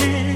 you.